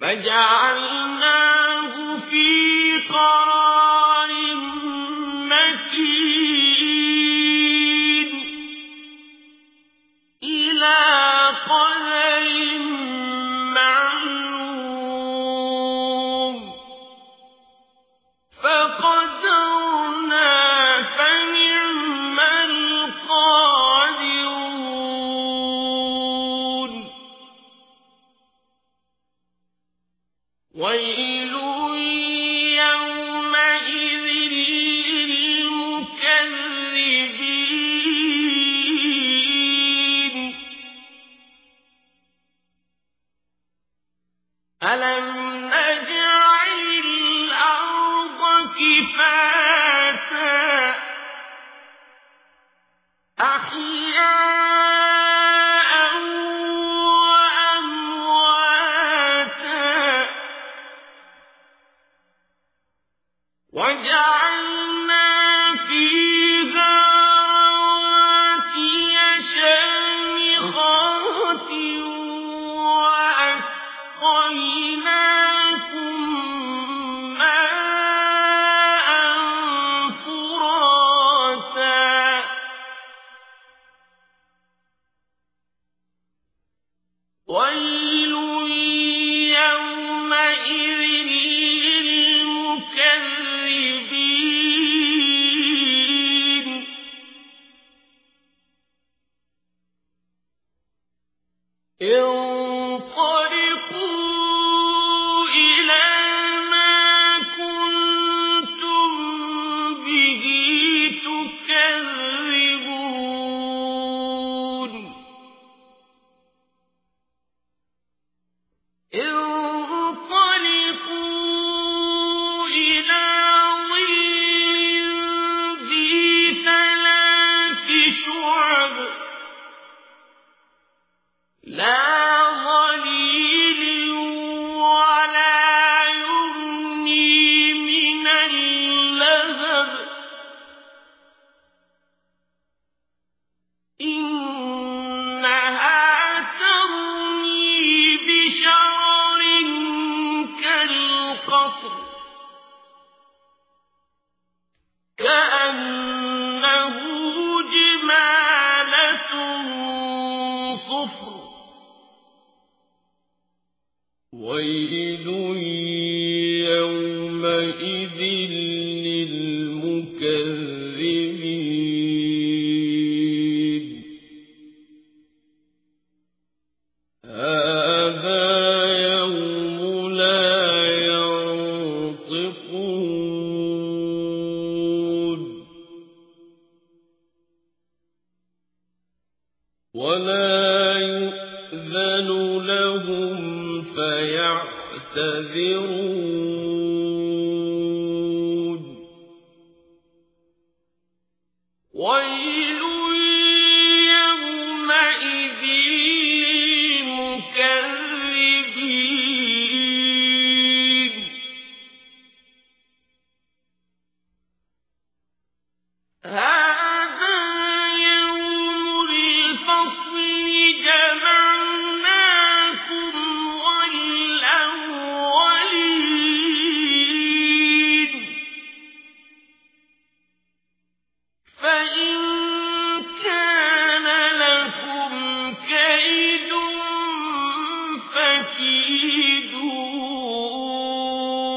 فجعلناه ويل يومئذ للمكذبين ألم نجعل الأرض كفاتا وجعلنا إن يومئذ للمكذبين هذا يوم لا ينطقون ولا يؤذن لهم فيعتذرون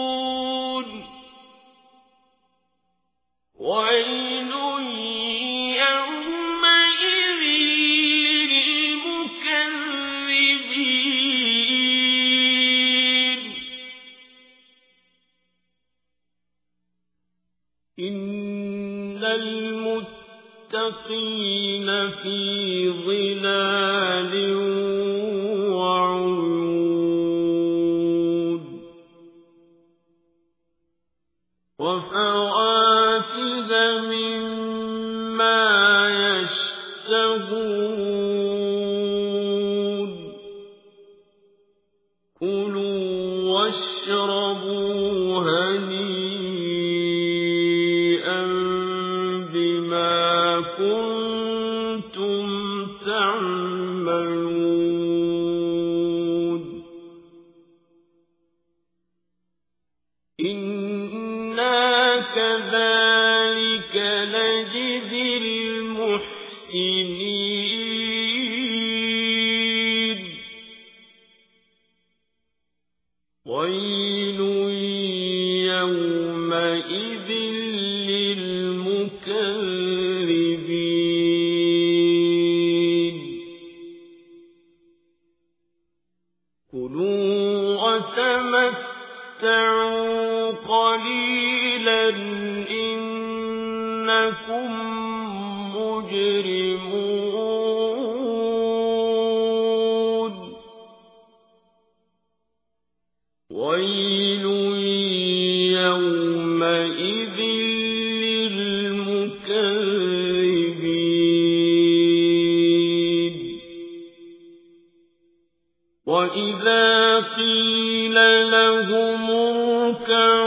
فكيدون ويل يومئذ للمكذبين إن المتقين في ظلال وعيون وفواكه مما يشتهون. كلوا واشربوا هنيئا بما كنتم تعملون. كذلك نجزي المحسنين. إنكم مجرمون. ويل يومئذ للمكذبين. وإذا قيل لهم اركعوا